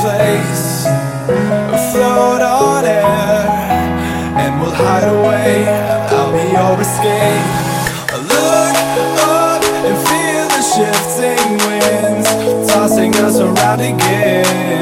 place. Float on air and we'll hide away. I'll be your escape. Look up and feel the shifting winds tossing us around again.